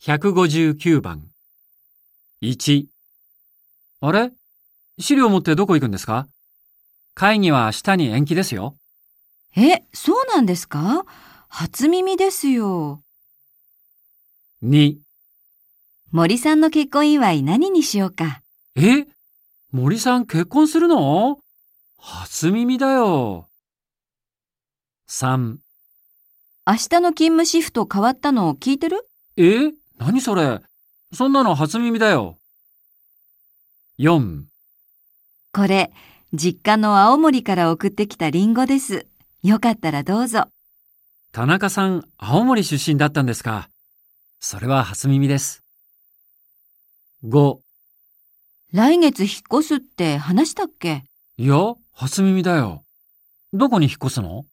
159番。1。あれ？資料持ってどこ行くんですか？会議は明日に延期ですよ。え、そうなんですか？初耳ですよ。2。森さんの結婚祝い何にしようか？え？森さん結婚するの？初耳だよ。3。明日の勤務シフト変わったの聞いてる？え？何それ？そんなの初耳だよ。4。これ、実家の青森から送ってきたリンゴです。よかったらどうぞ。田中さん、青森出身だったんですか？それは初耳です。5。来月引っ越すって話したっけ？いや、初耳だよ。どこに引っ越すの？